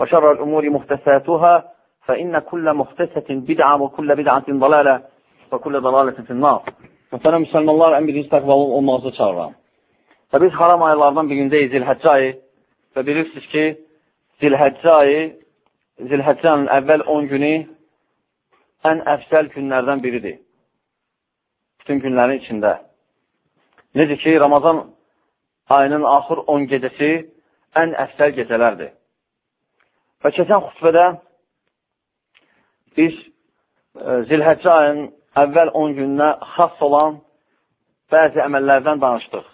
وشر الأمور محدثاتها فإن كل محدثة بدعة وكل بدعة ضلالة وكل ضلالة في النار Muhterem Müslümanlar, ən birinci təqvalı olmağınızı çağırıram. Və biz haram aylardan birindəyiz, Zilhəccə ayı. Və bilirsiniz ki, Zilhəccə ayı, Zilhəccənin əvvəl 10 günü ən əfsəl günlərdən biridir. Bütün günlərin içində. Necə ki, Ramazan ayının axır 10 gecəsi ən əfsəl gecələrdir. Və keçən xütbədə biz e, Zilhəccə ayının əvvəl 10 gününə xas olan bəzi əməllərdən danışdıq.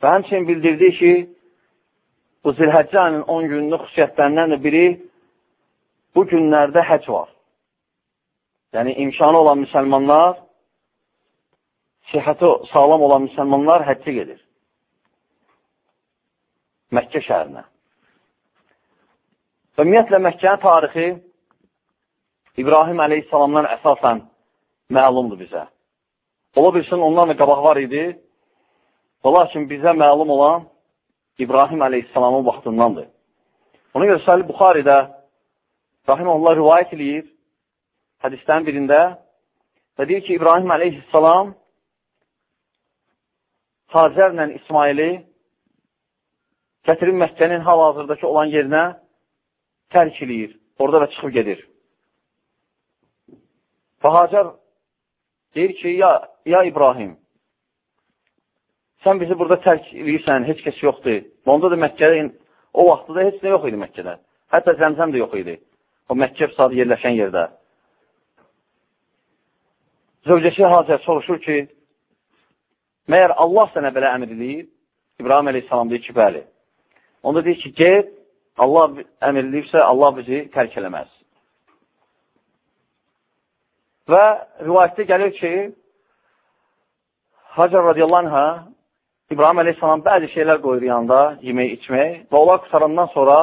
Və həmçinin bildirdik ki, bu Zilhəccə ayının 10 günlük xüsusiyyətlərindən də biri bu günlərdə həc var. Yəni, imkanı olan müsəlmanlar, sihəti sağlam olan müsəlmanlar həccə gedir. Məkkə şəhərinə. Və ümumiyyətlə, Məkkənin tarixi İbrahim əleyhissalamdan əsasən məlumdur bizə. Ola bilsin, ondan da qabaq var idi. Və lakin bizə məlum olan İbrahim əleyhissalamın vaxtındandır. Ona görə Səhəli Buxaridə Rahiməllah rivayət edir hədislərin birində və deyir ki, İbrahim əleyhissalam Hacərlə İsmaili gətirib Məkkənin hal-hazırdakı olan yerinə tərk eləyir. Orada və çıxıb gedir. Və Hacər deyir ki, ya, ya İbrahim, sən bizi burada tərk edirsən, heç kəs yoxdur. Onda da Məkkədə, o vaxtda da heç nə yox idi Məkkədə. Hətta zəmzəm də yox idi. O Məkkə sadə yerləşən yerdə. Zövcəsi Hacər soruşur ki, məyər Allah sənə belə əmr edir? İbrahim əleyhissalam deyir ki, bəli. Onda deyir ki, get, Allah əmr edibsə, Allah bizi tərk eləməz. Və rivayətdə gəlir ki, Hacar radiyallahu anhə İbrahim əleyhissalam bəzi şeylər qoyur yanında, yemək, içmək və onlar qutarandan sonra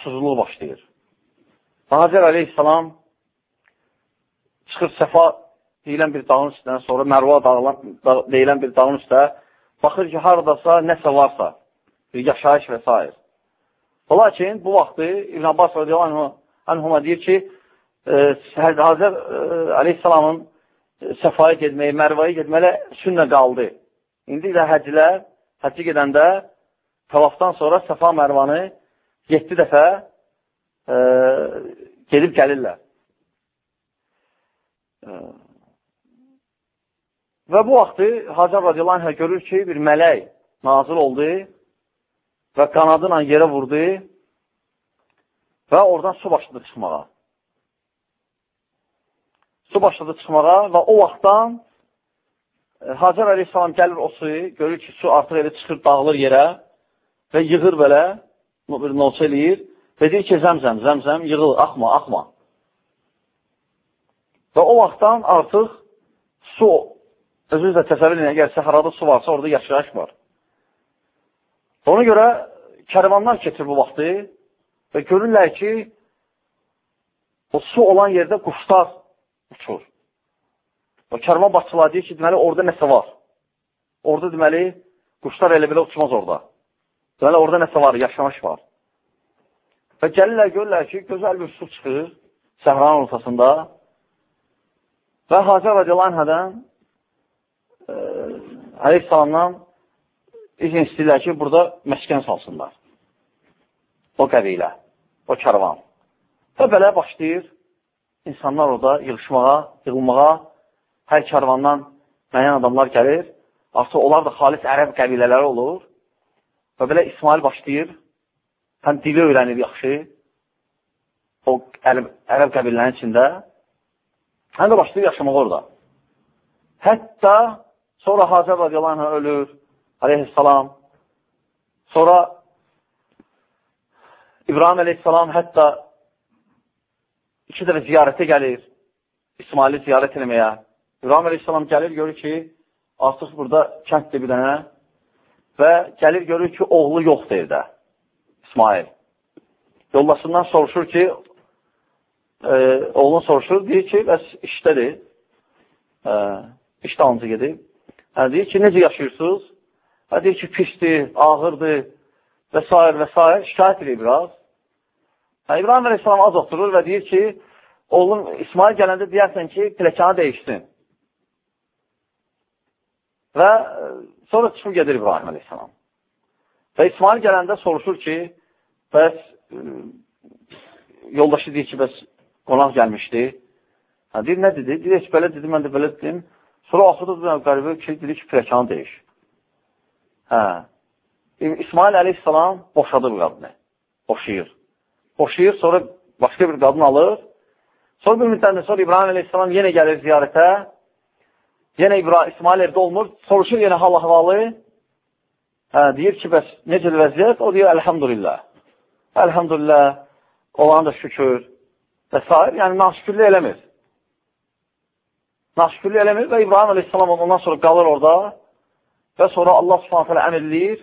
susuzluq başlayır. Və Hacar əleyhissalam çıxır səfa deyilən bir dağın üstünə, sonra Mərva dağılan, da, deyilən bir dağın üstə, baxır ki, haradasa nəsə varsa, bir yaşayış və s. Lakin bu vaxtı İbn Abbas radiyallahu anhuma deyir ki, e, Hazır e, aleyhissalamın e, səfaya getməyi, Mərvaya getmələ sünnə qaldı. İndi də həclər, həcci gedəndə tavafdan sonra Səfa Mərvanı 7 dəfə e, gedib gəlirlər. E, və bu vaxtı Hacar radiyallahu anh görür ki, bir mələk nazil oldu və qanadına yerə vurdu və oradan su başladı çıxmağa. Su başladı çıxmağa və o vaxtdan e, Hacar əleyhissalam gəlir o suyu, görür ki, su artıq elə çıxır, dağılır yerə və yığır belə, bir nolça eləyir və deyir ki, zəmzəm, zəmzəm, yığıl, axma, axma. Və o vaxtdan artıq su, özünüz də təsəvvür edin, əgər səhrada su varsa, orada yaşayış var. Ona görə kərvanlar keçir bu vaxtı və görürlər ki, o su olan yerdə quşlar uçur. O kərvan başçılar deyir ki, deməli, orada nəsə var. Orada deməli, quşlar elə belə uçmaz orada. Deməli, orada nəsə var, yaşamış var. Və gəlirlər, görürlər ki, gözəl bir su çıxır səhranın ortasında və Hacər radiyallahu anhədən e, aleyhissalamdan izin istəyirlər ki, burada məskən salsınlar. O qəbilə. o kərvan. Və belə başlayır insanlar orada yığışmağa, yığılmağa, hər kərvandan müəyyən adamlar gəlir. Artıq onlar da xalis ərəb qəbilələri olur. Və belə İsmail başlayır, həm dili öyrənir yaxşı, o ərəb, ərəb qəbilələrinin içində, həm də başlayır yaşamaq orada. Hətta sonra Hacər radiyallahu anh ölür, aleyhissalam, sonra İbrahim əleyhissalam hətta iki dəfə ziyarətə gəlir, İsmaili ziyarət eləməyə. İbrahim əleyhissalam gəlir, görür ki, artıq burada kənddir bir dənə və gəlir, görür ki, oğlu yoxdur evdə, İsmail. Yoldaşından soruşur ki, e, oğlun soruşur, deyir ki, bəs işdədir, e, iş dalınca gedib. Hə, deyir ki, necə yaşayırsınız? Hə, deyir ki, pisdir, ağırdır və s. və s. şikayət edir biraz. Hə, İbrahim Aleyhisselam az oturur və deyir ki, oğlum İsmail gələndə deyərsən ki, pləkanı dəyişsin. Və e, sonra çıxıb gedir İbrahim Aleyhisselam. Və İsmail gələndə soruşur ki, bəs e, yoldaşı deyir ki, bəs qonaq gəlmişdi. Hə, deyir, nə dedi? Deyir, belə dedi, mən də belə dedim. Sonra axırda qəribə ki, dedi ki, pləkanı dəyiş. Hə. İsmail Aleyhisselam boşadı bu qadını. Boşayır boşayır, sonra başqa bir qadın alır. Sonra bir müddətdən sonra İbrahim əleyhissalam yenə gəlir ziyarətə. Yenə İbrahim, İsmail evdə olmur. Soruşur yenə hal-ahvalı. Hə, deyir ki, bəs necədir vəziyyət? O deyir, əlhamdülillah. Əlhamdülillah, olan da şükür və s. Yəni, naşükürlük eləmir. Naşükürlük eləmir və İbrahim əleyhissalam ondan sonra qalır orada və sonra Allah subhanətələ əmr eləyir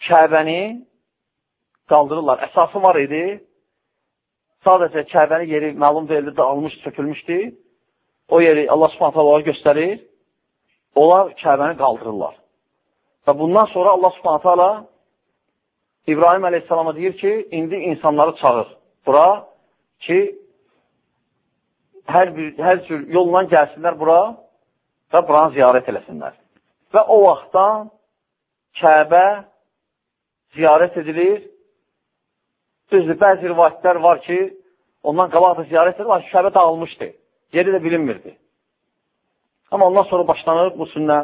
Kəbəni qaldırırlar. Əsası var idi. Sadəcə Kəbənin yeri məlum deyildi, dağılmış, sökülmüşdü. O yeri Allah subhanətə onları göstərir. Onlar Kəbəni qaldırırlar. Və bundan sonra Allah subhanətə ala İbrahim əleyhissalama deyir ki, indi insanları çağır bura ki, hər, bir, hər cür yolla gəlsinlər bura və buranı ziyarət eləsinlər. Və o vaxtdan Kəbə ziyarət edilir Düzdür, bəzi rivayətlər var ki, ondan qabaq da ziyarət edir, lakin Kəbə dağılmışdı. Yeri də bilinmirdi. Amma ondan sonra başlanır bu sünnə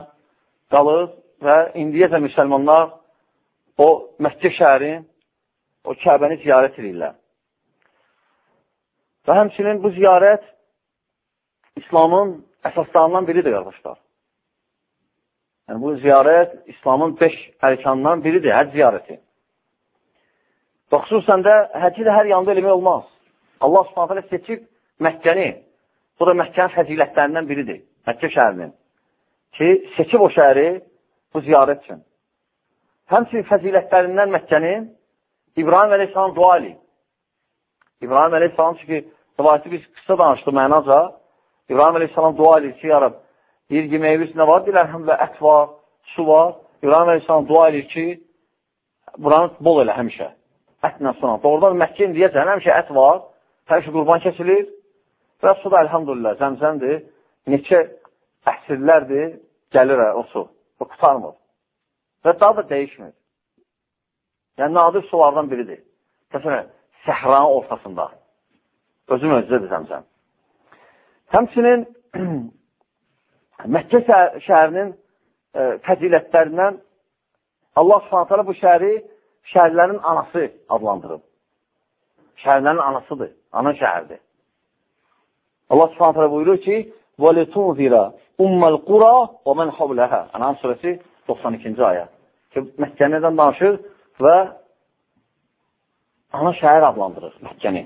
qalır və indiyəcə müsəlmanlar o Məkkə şəhərin, o Kəbəni ziyarət edirlər. Və həmçinin bu ziyarət İslamın əsaslarından biridir, qardaşlar. Yəni, bu ziyarət İslamın beş ərkanından biridir, həc ziyarəti. Və xüsusən də həci də hər yanda eləmək olmaz. Allah subhanətələ seçib Məkkəni. Bu da Məkkənin fəzilətlərindən biridir. Məkkə şəhərinin. Ki, seçib o şəhəri bu ziyarət üçün. Həmçinin fəzilətlərindən Məkkənin İbrahim əleyhissalam dua eləyib. İbrahim əleyhissalam çünki rivayəti biz qısa danışdı mənaca. İbrahim əleyhissalam dua eləyir ki, yarab, deyir meyvəsi nə var? Deyirlər, həm və ət var, su var. İbrahim əleyhissalam dua eləyir ki, buranı bol elə həmişə ətlə sunan. Doğrudan Məkkə indiyəcən həmişə ət var, həmişə qurban kəsilir və su da əlhamdülillah zəmzəmdir. Neçə əsrlərdir gəlir o su. O qutarmır. Və daha da dəyişmir. Yəni, nadir sulardan biridir. Məsələn, səhranın ortasında. Özü möcüzədir zəmzəm. Həmçinin Məkkə şəhərinin e, fəzilətlərindən Allah subhanətələ bu şəhəri şəhərlərin anası adlandırıb. Şəhərlərin anasıdır, ana şəhərdir. Allah subhanətlə buyurur ki, وَلِتُنْزِرَ اُمَّ الْقُرَى وَمَنْ حَوْلَهَا Anam surəsi 92-ci ayə. Ki, Məkkənidən danışır və ana şəhər adlandırır Məkkəni.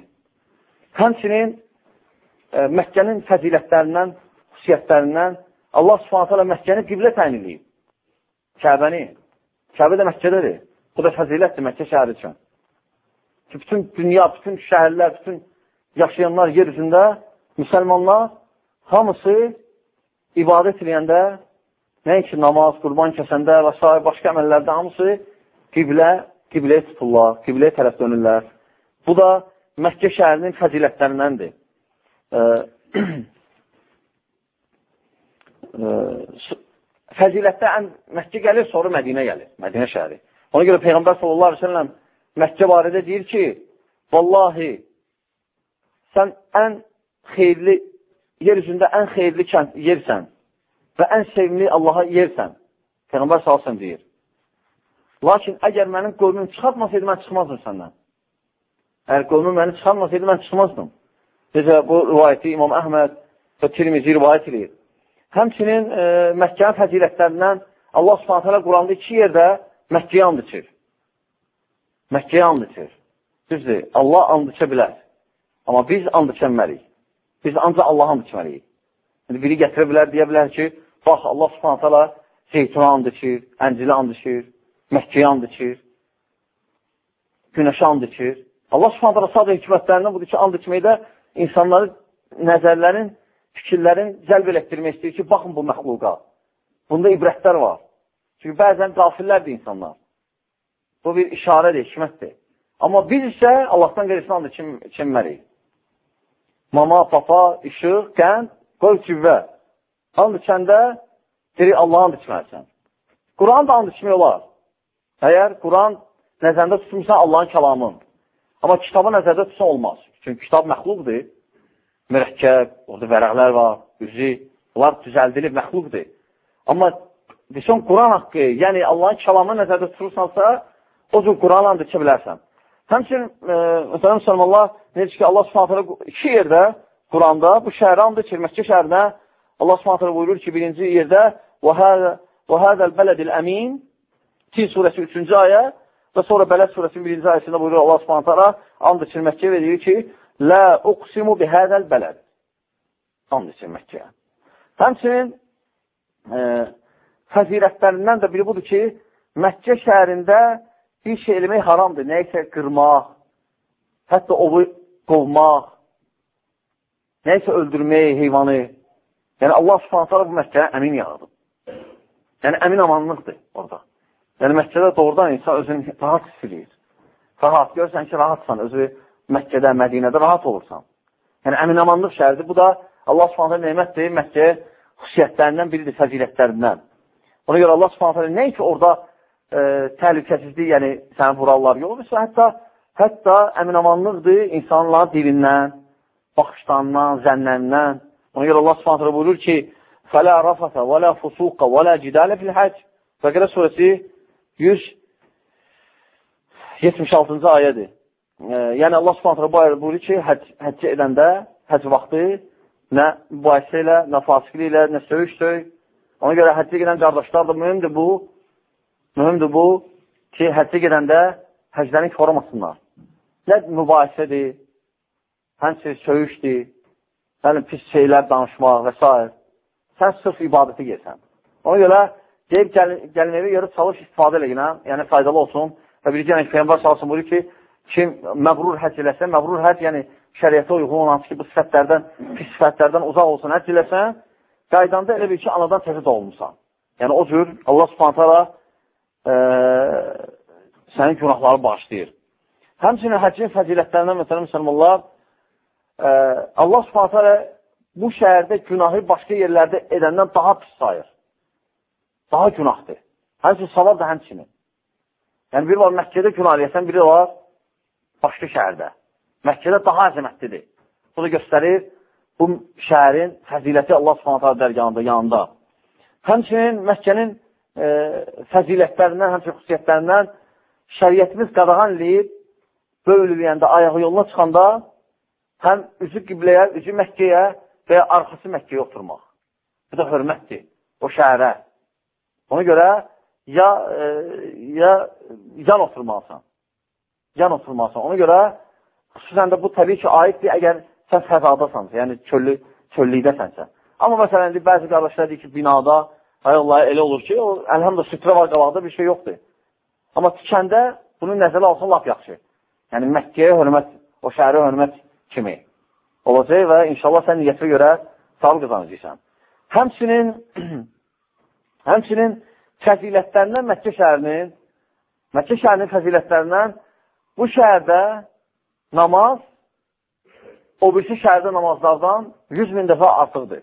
Həmçinin e, Məkkənin fəzilətlərindən, xüsusiyyətlərindən Allah subhanətlə Məkkəni qiblə təyin edib. Kəbəni. Kəbə də Məkkədədir. Bu da fəzilətdir Məkkə şəhəri üçün. Ki, bütün dünya, bütün şəhərlər, bütün yaşayanlar yer üzündə, müsəlmanlar hamısı ibadət edəndə, nəinki namaz, qurban kəsəndə və s. başqa əməllərdə hamısı qiblə, qibləyə tuturlar, qibləyə tərəf dönürlər. Bu da Məkkə şəhərinin fəzilətlərindəndir. Fəzilətdə ən Məkkə gəlir, sonra Mədinə gəlir, Mədinə şəhəri. Ona görə Peyğəmbər sallallahu aleyhi ve sellem Məkkə barədə deyir ki, vallahi, sən ən xeyirli, yer üzündə ən xeyirli kənd yersən və ən sevimli Allaha yersən. Peyğəmbər salsın deyir. Lakin əgər mənim qövmüm çıxartmasaydı, mən çıxmazdım səndən. Əgər qövmüm məni çıxartmasaydı, mən çıxmazdım. Necə bu rivayəti İmam Əhməd və Tirmizi rivayət edir. Həmçinin e, Məkkənin fəzilətlərindən Allah subhanətələ Quranda iki yerdə Məkkəyə and içir. Məkkəyə and içir. Düzdür, Allah and içə bilər. Amma biz and içənməliyik. Biz ancaq Allah and içməliyik. Yəni, biri gətirə bilər, deyə bilər ki, bax, Allah subhanətələ zeytuna and içir, əncilə and içir, Məkkəyə and içir, günəşə and içir. Allah subhanətələ sadə hikmətlərindən budur ki, and içməkdə insanların nəzərlərin, fikirlərin cəlb elətdirmək istəyir ki, baxın bu məxluqa. Bunda ibrətlər var. Çünki bəzən qafillərdir insanlar. Bu bir işarədir, hikmətdir. Amma biz isə Allahdan qeyrisinə and içinməliyik. Mama, papa, işıq, qənd, qoy cüvvə. And içəndə deyir, Allah'a and içməlisən. Quran da and içmək olar. Əgər Quran nəzərdə tutmuşsa Allahın kəlamın. Amma kitabı nəzərdə tutsa olmaz. Çünki kitab məxluqdur Mürəkkəb, orada vərəqlər var, üzü, bunlar düzəldilib, məxluqdur. Amma desən Quran haqqı, yəni Allahın kəlamı nəzərdə tutursansa, o cür Quran and içə bilərsən. Həmçin, e, məsələn, müsəlmanlar, necə ki, Allah subhanətələ iki yerdə Quranda bu şəhərə and içir, Məkkə şəhərinə Allah subhanətələ buyurur ki, birinci yerdə وَهَذَا الْبَلَدِ الْأَمِينَ Tin surəsi 3-cü ayə və sonra Bələd surəsinin birinci ayəsində buyurur Allah subhanətələ and içir Məkkəyə və deyir ki, Lə uqsimu bihədəl bələd. And içir Məkkəyə. Həmçinin e, fəzirətlərindən də biri budur ki, Məkkə şəhərində bir şey eləmək haramdır. Nəysə qırmaq, hətta ovu qovmaq, nəysə öldürmək heyvanı. Yəni, Allah subhanətlə bu Məkkəyə əmin yaradıb. Yəni, əmin amanlıqdır orada. Yəni, Məkkədə doğrudan insan özünü rahat hiss edir. Rahat, görürsən ki, rahatsan, özü Məkkədə, Mədinədə rahat olursan. Yəni, əmin amanlıq şəhərdir. Bu da Allah subhanətlə neymətdir, Məkkəyə xüsusiyyətlərindən biridir, fəzilətlərindən. Ona görə Allah subhanətlə nəinki orada e, təhlükəsizlik, yəni səni vurarlar. Yox, hətta, hətta əminamanlıqdır insanların dilindən, baxışlarından, zənnəndən. Ona görə Allah subhanətlə buyurur ki, فَلَا رَفَثَ وَلَا فُسُوقَ وَلَا جِدَالَ فِي الْحَجِ Bəqərə surəsi 176-cı ayədir. Yəni Allah bu ayədə buyurur ki, həc, həccə edəndə, həc vaxtı nə mübahisə ilə, nə fasiqli ilə, nə söyüş-söy. Ona görə həccə gedən qardaşlar da mühümdür bu, Mühümdür bu ki, həccə gedəndə həclərini korumasınlar. Nə mübahisədir, həmçin söyüşdür, həlim pis şeylər danışmaq və s. Sən sırf ibadəti gelsən. Ona görə deyib gəl gəlməyə görə çalış istifadə eləginə, yəni faydalı olsun. Və bir yəni Peyyambar salsın buyur ki, kim məqrur həcc eləsə, məqrur həcc yəni şəriyyətə uyğun olan ki, bu sifətlərdən, pis sifətlərdən uzaq olsun, həcc eləsən, qaydanda elə bir ki, anadan təzə doğulmusan. Yəni o cür Allah subhanətə ə, sənin günahları bağışlayır. Həmçinin həccin fəzilətlərindən, məsələn, müsəlmanlar, ə, Allah subhanətə bu şəhərdə günahı başqa yerlərdə edəndən daha pis sayır. Daha günahdır. Həmçinin savab da həmçinin. Yəni, biri var Məkkədə günah eləyəsən, biri var başqa şəhərdə. Məkkədə daha əzəmətlidir. Bu da göstərir bu şəhərin fəziləti Allah subhanətə dərgahında, yanında. Həmçinin Məkkənin e, fəzilətlərindən, həmçə xüsusiyyətlərindən şəriyyətimiz qadağan eləyib, bölüləyəndə, ayağı yoluna çıxanda həm üzü qibləyə, üzü Məkkəyə və ya arxası Məkkəyə oturmaq. Bu da hörmətdir o şəhərə. Ona görə ya, e, ya yan oturmalısan. Yan oturmalısan. Ona görə xüsusən də bu təbii ki, aiddir əgər sən fəzadasansa, yəni çöllü, çöllükdəsənsə. Amma məsələn, bəzi qardaşlar deyir ki, binada Hay Allah, elə olur ki, o, əlhəmdə sütrə var qabaqda bir şey yoxdur. Amma tikəndə bunu nəzərə alsın lap yaxşı. Yəni, Məkkəyə hörmət, o şəhərə hörmət kimi olacaq və inşallah sən niyyətə görə sağlı qazanacaqsan. Həmçinin, həmçinin fəzilətlərindən Məkkə şəhərinin, Məkkə şəhərinin fəzilətlərindən bu şəhərdə namaz o birisi şəhərdə namazlardan 100 min dəfə artıqdır.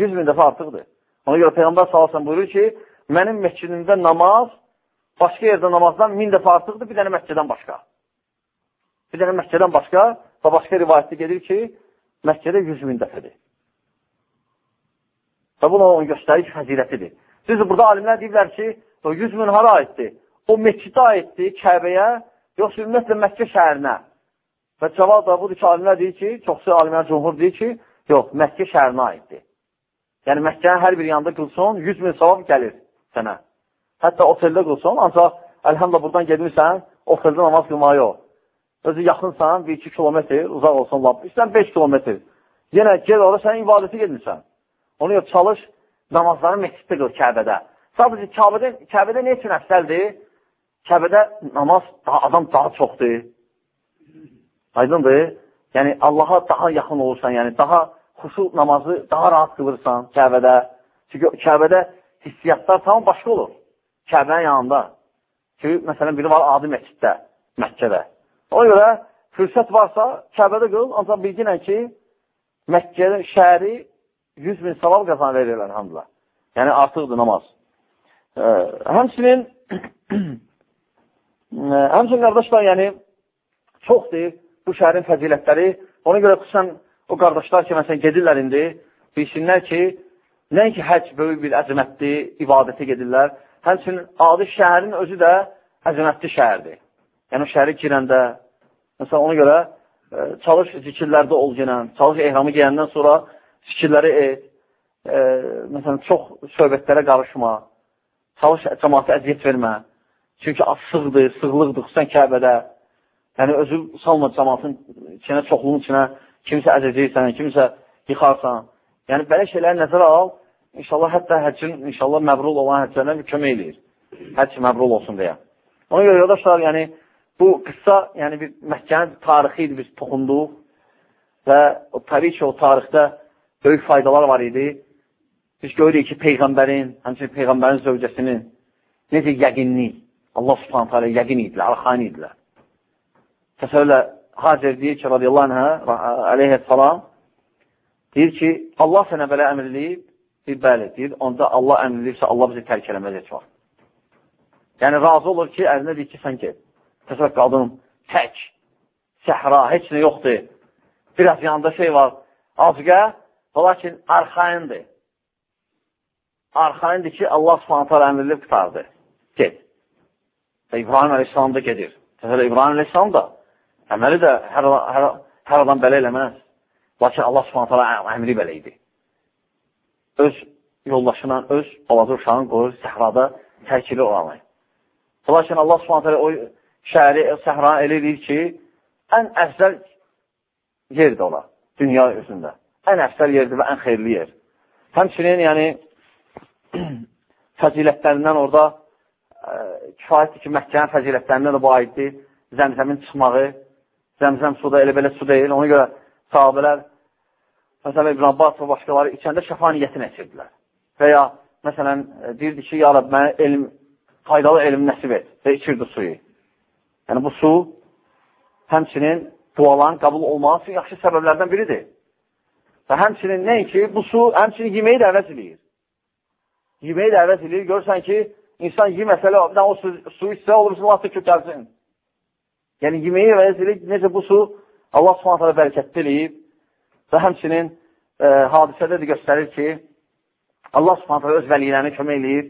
100 min dəfə artıqdır. Ona görə Peyğəmbər salasən buyurur ki, mənim məscidimdə namaz başqa yerdə namazdan min dəfə artıqdır, bir dənə məsciddən başqa. Bir dənə Məkkədən başqa və başqa rivayətdə gedir ki, Məkkədə 100 min dəfədir. Və bu onun göstərik fəzilətidir. Düzdür, burada alimlər deyirlər ki, o 100 min hara aiddir? O Məkkidə aiddir, Kəbəyə, yoxsa ümumiyyətlə Məkkə şəhərinə. Və cavab da budur ki, alimlər deyir ki, çoxsu alimlər cumhur deyir ki, yox, Məkkə şəhərinə aiddir. Yəni, Məkkənin hər bir yanında qılsın, 100 min savab gəlir sənə. Hətta oteldə qılsın, ancaq əlhəmdə buradan gedmirsən, oteldə namaz qılmağı yox. Özü yaxınsan, 1-2 kilometr, uzaq olsun, lab. İstən 5 kilometr. Yenə gel orada, sən ibadəti gedirsən. Onu yox, çalış, namazları məsciddə qıl Kəbədə. Sadəcə Kəbədə, Kəbədə nə üçün əfsəldir? Kəbədə namaz, daha, adam daha çoxdur. Aydındır? Yəni, Allaha daha yaxın olursan, yəni daha xuşu namazı daha rahat qılırsan Kəbədə. Çünki Kəbədə hissiyatlar tam başqa olur. Kəbənin yanında. Çünki, məsələn, biri var adi məsciddə, Məkkədə. Ona görə fürsət varsa Kəbədə qıl, ancaq bilginən ki, Məkkədə şəhəri 100 min savab qazan verir, elhamdülillah. Yəni, artıqdır namaz. Həmçinin həmçinin qardaşlar, yəni, çoxdur bu şəhərin fəzilətləri. Ona görə xüsusən o qardaşlar ki, məsələn, gedirlər indi, bilsinlər ki, nəinki həc böyük bir əzəmətli ibadətə gedirlər, həmçinin adi şəhərin özü də əzəmətli şəhərdir. Yəni, şəhəri girəndə, məsələn, ona görə ə, çalış zikirlərdə ol gələn, çalış ehramı geyəndən sonra fikirləri et, e, məsələn, çox söhbətlərə qarışma, çalış cəmatə əziyyət vermə. Çünki sıqdır, sıqlıqdır, xüsusən Kəbədə. Yəni, özü salma cəmatın içinə, çoxluğun içinə, kimsə əzəcəksən, kimsə yıxarsan. Yəni, belə şeyləri nəzərə al, inşallah hətta həccin, inşallah məbrul olan həcclərdən bir kömək eləyir. Həcc məbrul olsun deyə. Ona görə, yoldaşlar, yəni, bu qıssa, yəni bir Məkkənin tarixi idi, biz toxunduq və o, təbii ki, o tarixdə böyük faydalar var idi. Biz görürük ki, Peyğəmbərin, həmçinin Peyğəmbərin zövcəsinin necə yəqinlik, Allah subhanətə alə yəqin idilər, arxan idilər. Təsəvvürlə, Hacər deyir ki, radiyallahu anhə, aleyhəssalam, deyir ki, Allah sənə belə əmr edib, deyir, bəli, deyir, onda Allah əmr edibsə, Allah bizi tərk eləməz heç var. Yəni, razı olur ki, ərinə deyir ki, sən get. Təsəvvür qadın, tək, səhra, heç nə yoxdur. Biraz yanında şey var, azqə, Lakin arxayındır. Arxayındır ki, Allah subhanətə əmrlib qutardı. Və İbrahim əleyhissalam da gedir. Təsələ İbrahim əleyhissalam da əməli də hər, hər, hər adam belə eləməz. Lakin Allah subhanətə əmri belə idi. Öz yoldaşına, öz balaca uşağını qoyur səhrada tərkili olanı. Lakin Allah subhanətə o şəhəri, səhranı elə edir ki, ən əfzəl yerdir ola, dünya üzündə ən əfsər yerdir və ən xeyirli yer. Həmçinin, yəni, fəzilətlərindən orada kifayətdir ki, Məkkənin fəzilətlərindən də bu aiddir. Zəmzəmin çıxmağı, zəmzəm suda elə belə su deyil. Ona görə sahabələr, məsələn, İbn Abbas və başqaları içəndə şəfa niyyətini əsirdilər. Və ya, məsələn, deyirdi ki, ya Rab, mənə elm, faydalı elm nəsib et və içirdi suyu. Yəni, bu su həmçinin duaların qəbul olması üçün yaxşı səbəblərdən biridir. Və həmçinin nəinki, bu su həmçinin yeməyi də əvəz edir. Yeməyi də əvəz edir. Görürsən ki, insan yeməsələ, o su, su içsə, olursun, Allah da kökəlsin. Yəni, yeməyi əvəz edir. Necə bu su Allah subhanətələ bərəkətli eləyib və həmçinin e, hadisədə də göstərir ki, Allah subhanətələ öz vəliylərini kömək eləyir.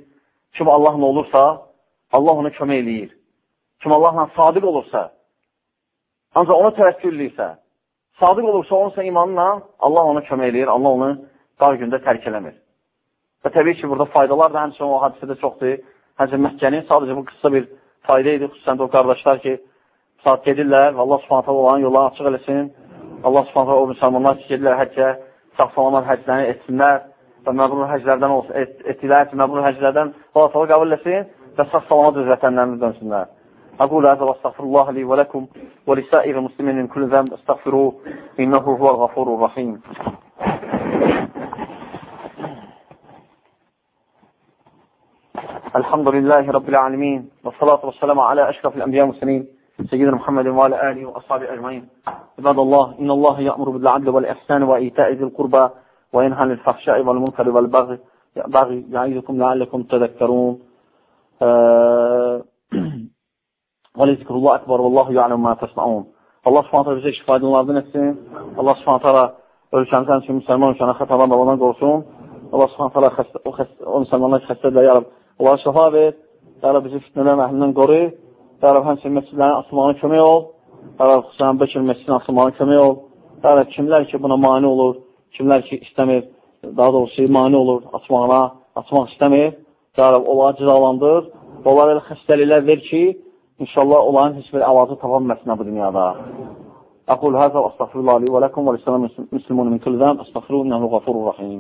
Kim Allahla olursa, Allah onu kömək eləyir. Kim Allahla sadiq olursa, ancaq ona təvəkkül eləyirsə, Sadıq olursa onunsa imanla Allah ona kömək eləyir, Allah onu dar gündə tərk eləmir. Və təbii ki, burada faydalar da həmçinin o hadisədə çoxdur. Həmçinin Məkkənin sadəcə bu qısa bir fayda idi, xüsusən də o qardaşlar ki, saat gedirlər və Allah subhanətə olan yolları açıq eləsin. Allah subhanətə o müsəlmanlar ki, gedirlər həccə, sağ-salamat həclərini etsinlər və məbrur həclərdən olsun, et, etdilər ki, məbrur həclərdən Allah qəbul eləsin və sağ-salamat öz vətənlərini dönsünlər. أقول هذا واستغفر الله لي ولكم ولسائر المسلمين من كل ذنب استغفروه إنه هو الغفور الرحيم الحمد لله رب العالمين والصلاة والسلام على أشرف الأنبياء والمرسلين سيدنا محمد وعلى آله وأصحابه أجمعين عباد الله إن الله يأمر بالعدل والإحسان وإيتاء ذي القربى وينهى عن الفحشاء والمنكر والبغي يعظكم لعلكم تذكرون آه ولذكر الله أكبر والله يعلم ما تصنعون Allah subhanətə bizə şifayətlərdən etsin. Allah subhanətə ölkəmiz həmçinin müsəlman ölkəni xətadan baladan qorusun. Allah subhanətə xəstə, o, xəstə, o müsəlmanlar xəstədirlər, yarab, onlara şəfa ver. Yarab bizi fitnədən əhlindən qoru. Yarab həmçinin məscidlərin açılmağına kömək ol. Yarab xüsusən Bekir məscidin açılmağına kömək ol. Yarab kimlər ki, buna mani olur, kimlər ki, istəmir, daha doğrusu mani olur açmağına, açmaq istəmir. Yarab, onları cizalandır. Onlara elə xəstəliklər ver ki, inşallah onların heç bir əlacı tapanməsinə bu dünyada. أقول هذا وأستغفر الله لي ولكم ولسلام المسلمون من كل ذنب أستغفروه إنه غفور رحيم